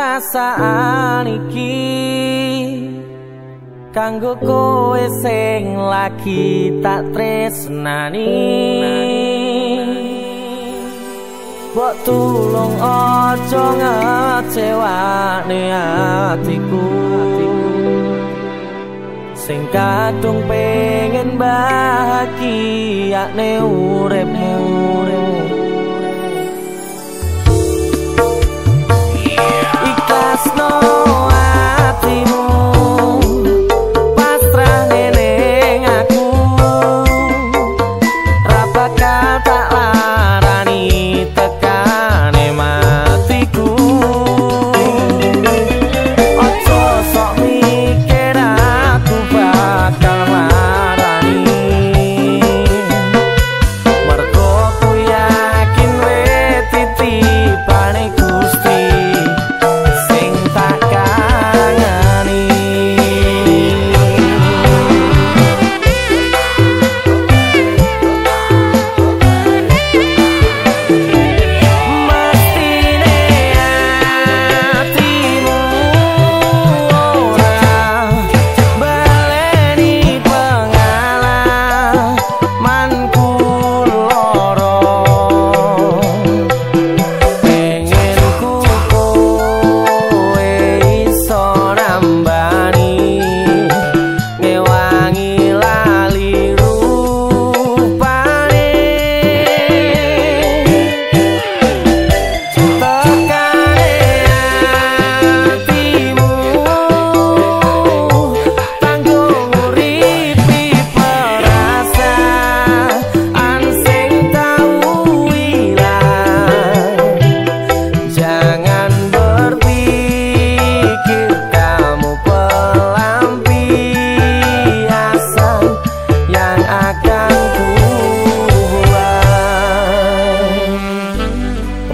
perasaan iki kanggo kowe sing lagi tak tresnani. Bok tulung ojo ngecewane hatiku Sing kadung pengen bahagia ne urepmu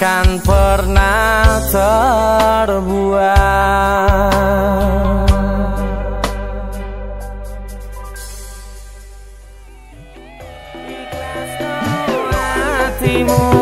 takkan pernah terbuang Ikhlas hatimu.